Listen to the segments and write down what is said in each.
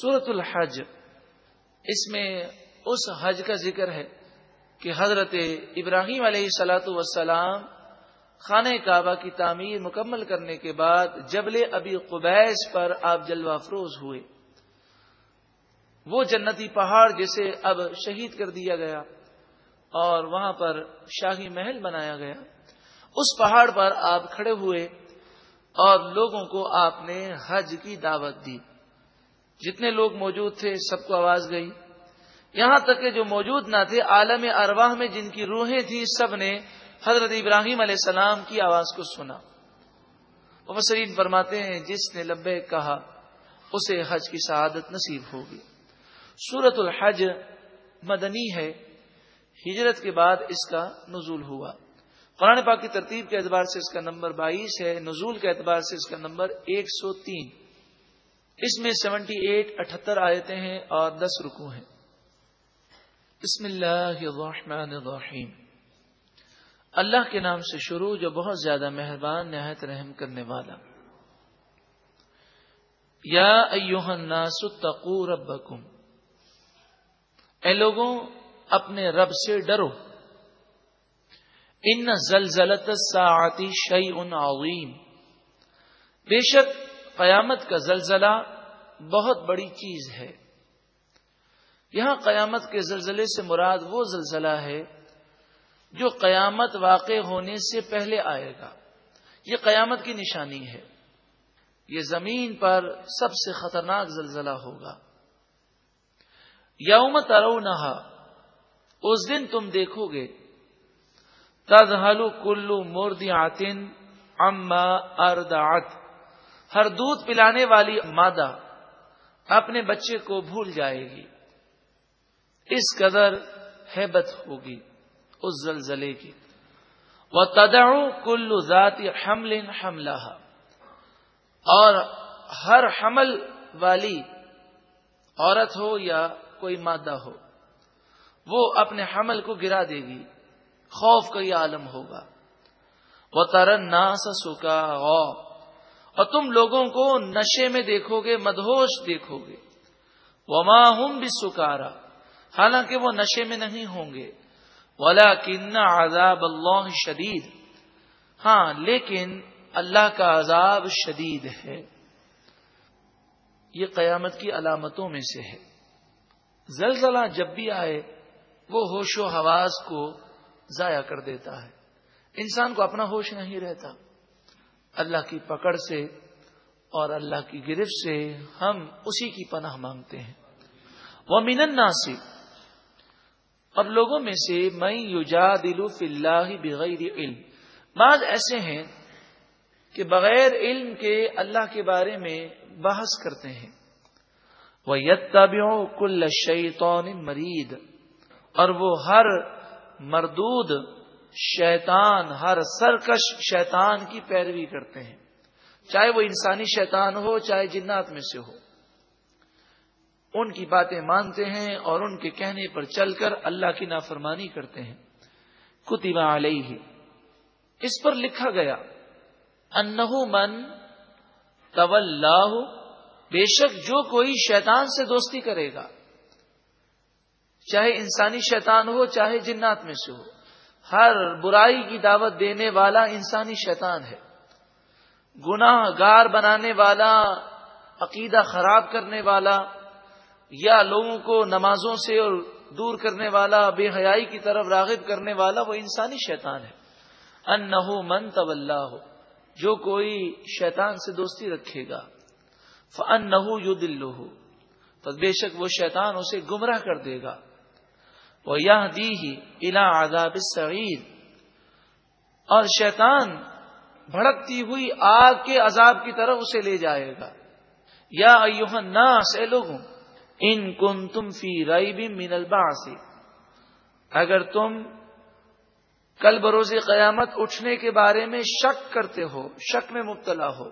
سورت الحج۔ اس میں اس حج کا ذکر ہے کہ حضرت ابراہیم علیہ سلاۃ وسلام خانہ کعبہ کی تعمیر مکمل کرنے کے بعد جبل ابی قبیس پر آپ جلوہ افروز ہوئے۔ وہ جنتی پہاڑ جسے اب شہید کر دیا گیا اور وہاں پر شاہی محل بنایا گیا۔ اس پہاڑ پر آپ کھڑے ہوئے اور لوگوں کو آپ نے حج کی دعوت دی۔ جتنے لوگ موجود تھے، سب کو آواز گئی۔ یہاں تک کہ جو موجود نہ تھے، عالم ارواح میں جن کی روحیں تھیں، سب نے حضرت ابراہیم علیہ السلام کی آواز کو سنا۔ مبصرین فرماتے ہیں، جس نے لبے کہا، اسے حج کی سعادت نصیب ہوگی۔ سورت الحج مدنی ہے۔ ہجرت کے بعد اس کا نزول ہوا۔ قرآن پاک کی ترتیب کے اعتبار سے اس کا نمبر بائیس ہے، نزول کے اعتبار سے اس کا نمبر ایک سو تین۔ اس میں سیونٹی ایٹ اٹھہتر آیتیں ہیں اور دس رکو ہیں۔ بسم اللہ الرحمن الرحیم۔ اللہ کے نام سے شروع جو بہت زیادہ مہربان، نہایت رحم کرنے والا۔ یا ایوہ الناس اتقو ربکم۔ اے لوگوں، اپنے رب سے ڈرو۔ ان زلزلت الساعتی شیء عظیم۔ بے شک قیامت کا زلزلہ بہت بڑی چیز ہے۔ یہاں قیامت کے زلزلے سے مراد وہ زلزلہ ہے جو قیامت واقع ہونے سے پہلے آئے گا۔ یہ قیامت کی نشانی ہے۔ یہ زمین پر سب سے خطرناک زلزلہ ہوگا۔ یوم ترو نہا اس دن تم دیکھو گے۔ تد ہلو کلو موردی آتن اما اردات ہر دودھ پلانے والی مادہ اپنے بچے کو بھول جائے گی۔ اس قدر ہیبت ہوگی اس زلزلے کی۔ وہ تدڑ کل ذاتی حمل حملہ اور ہر حمل والی عورت ہو یا کوئی مادہ ہو، وہ اپنے حمل کو گرا دے گی، خوف کا یہ عالم ہوگا۔ وہ ترن ناس سکا اور تم لوگوں کو نشے میں دیکھو گے، مدہوش دیکھو گے۔ وہ ہوں بھی سکارا حالانکہ وہ نشے میں نہیں ہوں گے۔ ولا کن عذاب اللہ شدید ہاں لیکن اللہ کا عذاب شدید ہے۔ یہ قیامت کی علامتوں میں سے ہے۔ زلزلہ جب بھی آئے، وہ ہوش و حواس کو ضائع کر دیتا ہے۔ انسان کو اپنا ہوش نہیں رہتا۔ اللہ کی پکڑ سے اور اللہ کی گرفت سے ہم اسی کی پناہ مانگتے ہیں۔ وہ مینن ناصر اب لوگوں میں سے میں یوجا دلو فلّہ بغیر علم۔ بعض ایسے ہیں کہ بغیر علم کے اللہ کے بارے میں بحث کرتے ہیں۔ وہ یتبیوں کل شیطون مرید اور وہ ہر مردود شیطان، ہر سرکش شیطان کی پیروی کرتے ہیں۔ چاہے وہ انسانی شیطان ہو، چاہے جنات میں سے ہو۔ ان کی باتیں مانتے ہیں اور ان کے کہنے پر چل کر اللہ کی نافرمانی کرتے ہیں۔ کتبہ علیہ۔ اس پر لکھا گیا، انہو من طول بے شک جو کوئی شیطان سے دوستی کرے گا، چاہے انسانی شیطان ہو، چاہے جنات میں سے ہو۔ ہر برائی کی دعوت دینے والا انسانی شیطان ہے۔ گناہ گار بنانے والا، عقیدہ خراب کرنے والا یا لوگوں کو نمازوں سے اور دور کرنے والا، بے حیائی کی طرف راغب کرنے والا وہ انسانی شیطان ہے۔ ان نہ من طول ہو جو کوئی شیطان سے دوستی رکھے گا۔ فن نہ یو دلو ہو بے شک وہ شیطان اسے گمراہ کر دے گا۔ وہ یہ دی ہی الا آداب سعید اور شیطان بھڑکتی ہوئی آگ کے عذاب کی طرف اسے لے جائے گا۔ یا ناس اے لوگوں ان کن تم فی رائی بھی مین سے اگر تم کل بروز قیامت اٹھنے کے بارے میں شک کرتے ہو، شک میں مبتلا ہو۔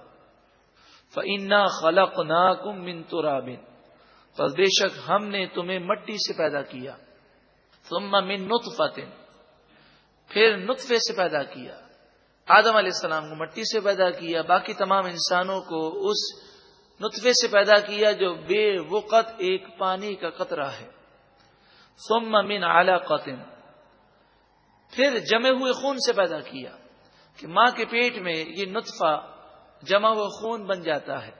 فنا خلق نا کم من تو بس بے شک ہم نے تمہیں مٹی سے پیدا کیا۔ تم من نطفت پھر نطفے سے پیدا کیا. آدم علیہ السلام کو مٹی سے پیدا کیا. باقی تمام انسانوں کو اس نطفے سے پیدا کیا جو بے وقت ایک پانی کا قطرہ ہے. سم من اعلی قطن پھر جمے ہوئے خون سے پیدا کیا کہ ماں کے پیٹ میں یہ نطفہ جمع ہوا خون بن جاتا ہے.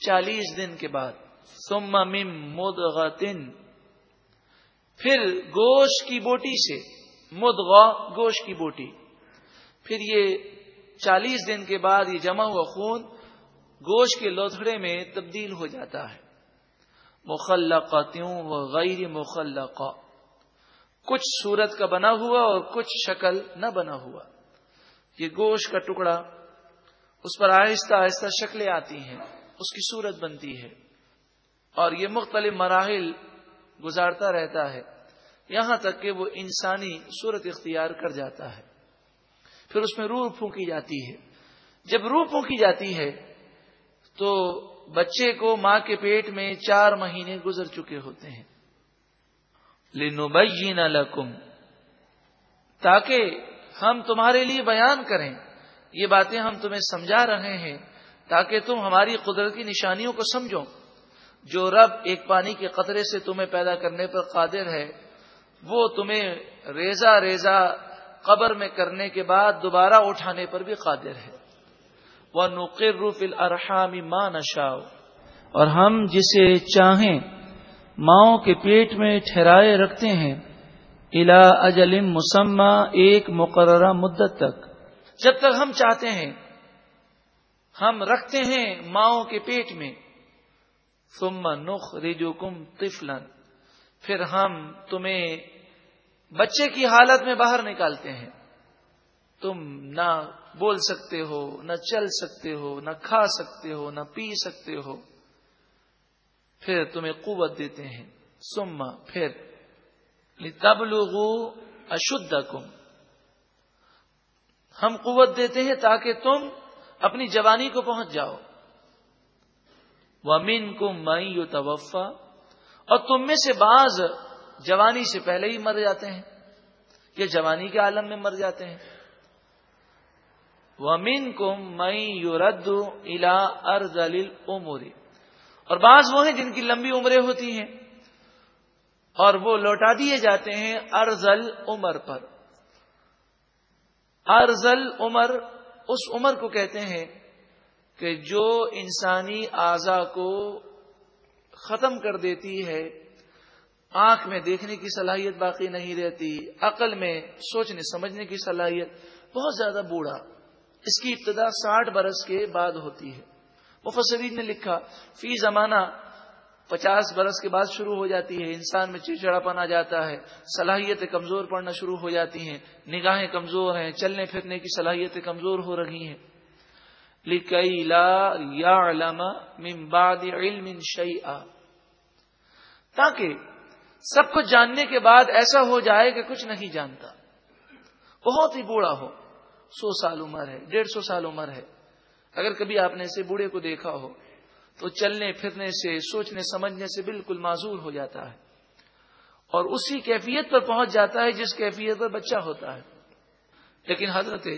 چالیس دن کے بعد. سم مم مدغتن پھر گوشت کی بوٹی سے، مدغا گوشت کی بوٹی۔ پھر یہ چالیس دن کے بعد یہ جمع ہوا خون گوشت کے لوتھڑے میں تبدیل ہو جاتا ہے۔ مخلقاتوں و غیر مخلقہ۔ کچھ صورت کا بنا ہوا اور کچھ شکل نہ بنا ہوا۔ یہ گوشت کا ٹکڑا اس پر آہستہ آہستہ شکلیں آتی ہیں، اس کی صورت بنتی ہے۔ اور یہ مختلف مراحل گزارتا رہتا ہے، یہاں تک کہ وہ انسانی صورت اختیار کر جاتا ہے۔ پھر اس میں روح پھونکی جاتی ہے۔ جب روح پھونکی جاتی ہے، تو بچے کو ماں کے پیٹ میں چار مہینے گزر چکے ہوتے ہیں۔ لنبین لکم، تاکہ ہم تمہارے لیے بیان کریں۔ یہ باتیں ہم تمہیں سمجھا رہے ہیں، تاکہ تم ہماری قدرت کی نشانیوں کو سمجھو۔ جو رب ایک پانی کے قطرے سے تمہیں پیدا کرنے پر قادر ہے، وہ تمہیں ریزا ریزا قبر میں کرنے کے بعد دوبارہ اٹھانے پر بھی قادر ہے۔ وہ نقر روف الرحامی ماں نشاؤ اور ہم جسے چاہیں ماؤں کے پیٹ میں ٹھہرائے رکھتے ہیں۔ الا اجل مسمہ ایک مقررہ مدت تک۔ جب تک ہم چاہتے ہیں، ہم رکھتے ہیں ماؤں کے پیٹ میں۔ ثم نخ ریجو کم پھر ہم تمہیں بچے کی حالت میں باہر نکالتے ہیں۔ تم نہ بول سکتے ہو، نہ چل سکتے ہو، نہ کھا سکتے ہو، نہ پی سکتے ہو۔ پھر تمہیں قوت دیتے ہیں۔ سما پھر تب لوگو اشدھ کم ہم قوت دیتے ہیں تاکہ تم اپنی جوانی کو پہنچ جاؤ۔ وہ امین کو مئی توفا اور تم میں سے بعض جوانی سے پہلے ہی مر جاتے ہیں، یا جوانی کے عالم میں مر جاتے ہیں۔ وہ امین کو مئی یو رد الا ارز عمری اور بعض وہ ہیں جن کی لمبی عمریں ہوتی ہیں، اور وہ لوٹا دیے جاتے ہیں ارزل عمر پر۔ ارزل عمر اس عمر کو کہتے ہیں کہ جو انسانی اعضا کو ختم کر دیتی ہے، آنکھ میں دیکھنے کی صلاحیت باقی نہیں رہتی، عقل میں سوچنے، سمجھنے کی صلاحیت بہت زیادہ بوڑھا۔ اس کی ابتدا ساٹھ برس کے بعد ہوتی ہے۔ مفسرین نے لکھا، فی زمانہ پچاس برس کے بعد شروع ہو جاتی ہے، انسان میں چڑچڑا پن آ جاتا ہے، صلاحیتیں کمزور پڑنا شروع ہو جاتی ہیں، نگاہیں کمزور ہیں، چلنے پھرنے کی صلاحیتیں کمزور ہو رہی ہیں۔ لکئی لا یا علامہ ممباد علم شعی تاکہ سب کچھ جاننے کے بعد ایسا ہو جائے کہ کچھ نہیں جانتا۔ بہت ہی بوڑھا ہو۔ سو سال عمر ہے، ڈیڑھ سو سال عمر ہے۔ اگر کبھی آپ نے اسے بوڑھے کو دیکھا ہو، تو چلنے، پھرنے سے، سوچنے، سمجھنے سے بالکل معذور ہو جاتا ہے۔ اور اسی کیفیت پر پہنچ جاتا ہے جس کیفیت پر بچہ ہوتا ہے۔ لیکن حضرت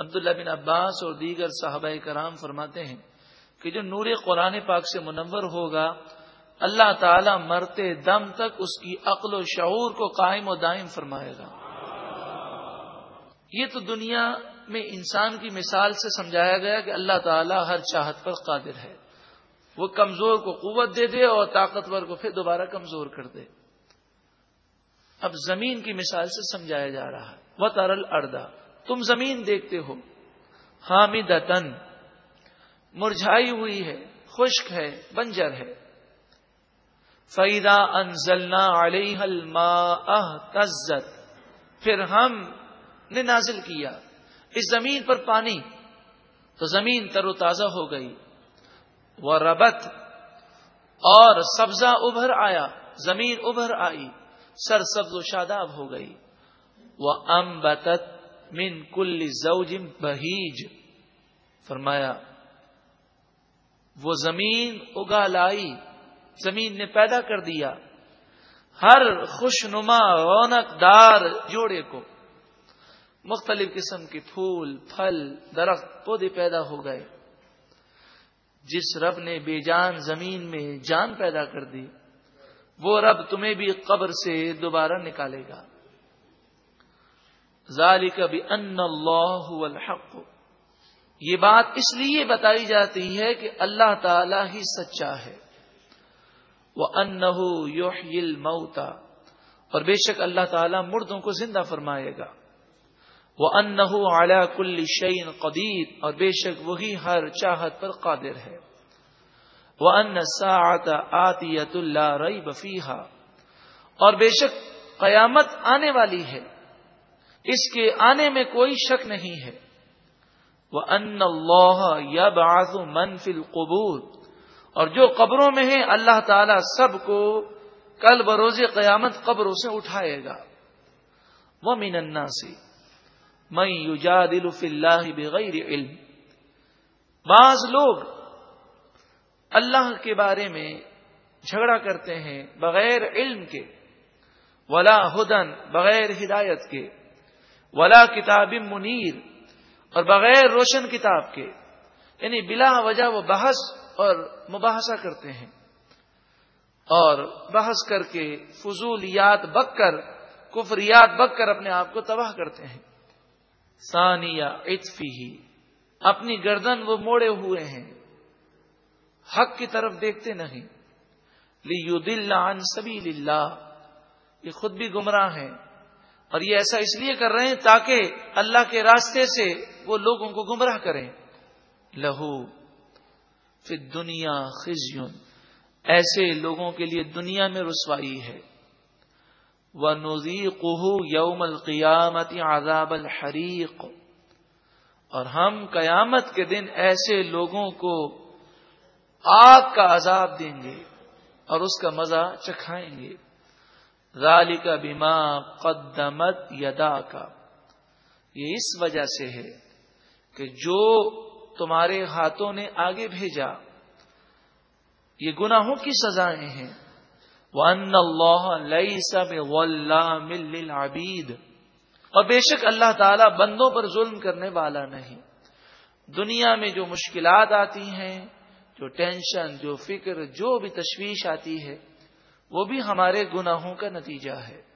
عبداللہ بن عباس اور دیگر صحابہ کرام فرماتے ہیں کہ جو نور قرآن پاک سے منور ہوگا، اللہ تعالی مرتے دم تک اس کی عقل و شعور کو قائم و دائم فرمائے گا۔ یہ تو دنیا میں انسان کی مثال سے سمجھایا گیا کہ اللہ تعالیٰ ہر چاہت پر قادر ہے۔ وہ کمزور کو قوت دے دے اور طاقتور کو پھر دوبارہ کمزور کر دے۔ اب زمین کی مثال سے سمجھایا جا رہا ہے۔ وہ ترل اردا تم زمین دیکھتے ہو۔ حامد مرجھائی ہوئی ہے، خشک ہے، بنجر ہے۔ فیدا انزلنا علیہ الماء تزت پھر ہم نے نازل کیا اس زمین پر پانی۔ تو زمین تر و تازہ ہو گئی۔ وہ ربت اور سبزہ ابھر آیا، زمین ابھر آئی سر سبز و شاداب ہو گئی۔ وہ ام بتت من کل زوجم بہیج۔ فرمایا، وہ زمین اگا لائی زمین نے پیدا کر دیا۔ ہر خوش نما رونق دار جوڑے کو۔ مختلف قسم کے پھول، پھل، درخت، پودے پیدا ہو گئے۔ جس رب نے بے جان زمین میں جان پیدا کر دی، وہ رب تمہیں بھی قبر سے دوبارہ نکالے گا۔ ذالک بھی ان اللہ الحق۔ یہ بات اس لیے بتائی جاتی ہے کہ اللہ تعالی ہی سچا ہے۔ وہ ان موتا اور بے شک اللہ تعالی مردوں کو زندہ فرمائے گا۔ وہ ان اعلی کل شعین قدیر۔ اور بے شک وہی ہر چاہت پر قادر ہے۔ وہ ان ساعت آتیت اللہ رئی بفیحا اور بے شک قیامت آنے والی ہے۔ اس کے آنے میں کوئی شک نہیں ہے۔ وہ ان اللہ یا باز منفل قبول اور جو قبروں میں ہیں، اللہ تعالی سب کو کل بروز قیامت قبروں سے اٹھائے گا۔ وہ میننا سے میں یوجا اللہ بغیر علم۔ بعض لوگ اللہ کے بارے میں جھگڑا کرتے ہیں بغیر علم کے، ولا ہدن بغیر ہدایت کے۔ ولا کتاب منیر، اور بغیر روشن کتاب کے یعنی بلا وجہ وہ بحث اور مباحثہ کرتے ہیں۔ اور بحث کر کے فضولیات بک کر، کفریات بک کر اپنے آپ کو تباہ کرتے ہیں۔ ثانیہ اتفی ہی اپنی گردن وہ موڑے ہوئے ہیں۔ حق کی طرف دیکھتے نہیں۔ لی دل عن سبھی یہ خود بھی گمراہ ہیں۔ اور یہ ایسا اس لیے کر رہے ہیں تاکہ اللہ کے راستے سے وہ لوگوں کو گمراہ کریں۔ لہو پھر دنیا خزیون۔ ایسے لوگوں کے لیے دنیا میں رسوائی ہے۔ وہ نوزی یوم القیامت عذاب الحریق۔ اور ہم قیامت کے دن ایسے لوگوں کو آگ کا عذاب دیں گے اور اس کا مزہ چکھائیں گے۔ ذالی کا بیما قدمت یدا کا یہ اس وجہ سے ہے کہ جو تمہارے ہاتھوں نے آگے بھیجا، یہ گناہوں کی سزائیں ہیں۔ ون اللہ لئی سب اور بے شک اللہ تعالی بندوں پر ظلم کرنے والا نہیں۔ دنیا میں جو مشکلات آتی ہیں، جو ٹینشن، جو فکر، جو بھی تشویش آتی ہے وہ بھی ہمارے گناہوں کا نتیجہ ہے۔